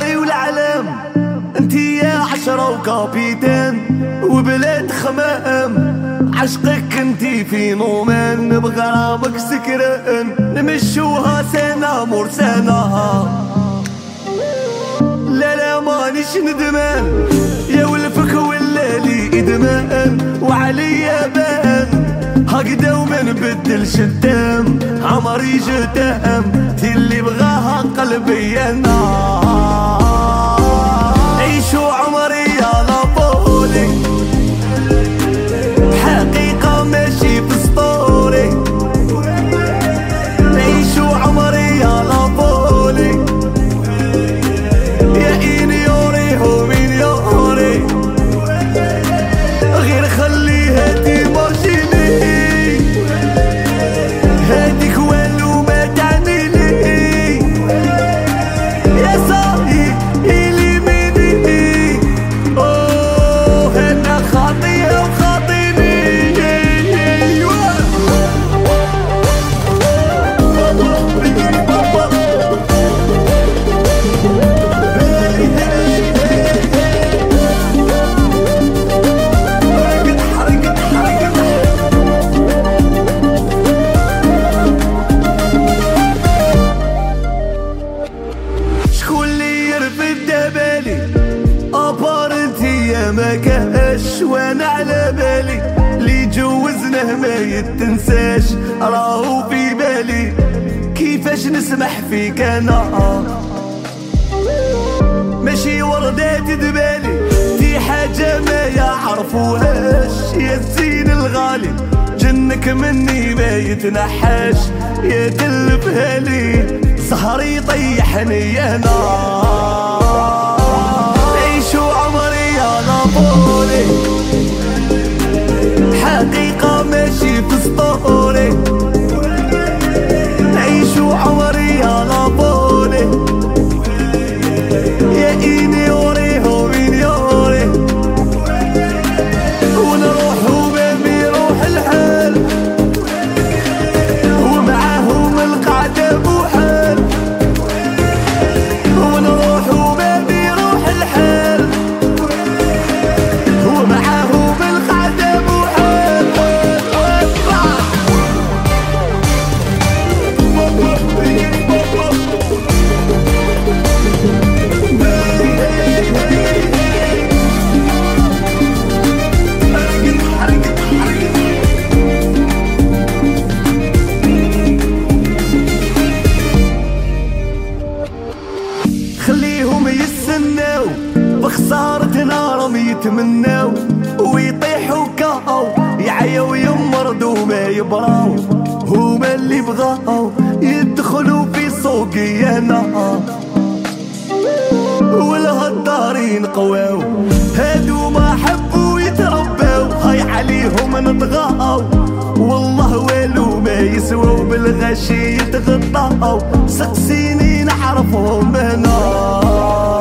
عمري والعلام انتي يا عشرة وكابيتان وبلاد خمام. عشقك انتي في نومان بغرامك سكران. نمشوها سنة مور سنة لا لا مانيش ندمان. يا ولفك ولا لي ادمان وعليا بان. هكذا وما نبدلش الدم عمري جتام تي اللي بغاها قلبي أنا ما يتنساش. راهو في بالي كيفاش نسمح فيك أنا. ماشي وردات دبالي في حاجة ما يعرفوهاش يا الزين الغالي جنك مني ما يتنحاش. يا تلفها لي سهري يطيحني أنا. ماشي في سطوري يتمناو ويطيحوا كاو. يعيا ويمرضوا ما يبراو. هما اللي بغاو يدخلوا في سوقي أنا والهدارين قواو. هادو ما حبوا يترباو. هاي عليهم نطغاو والله والو ما يسواو بالغشي يتغطاو. سقسيني نعرفهم هنا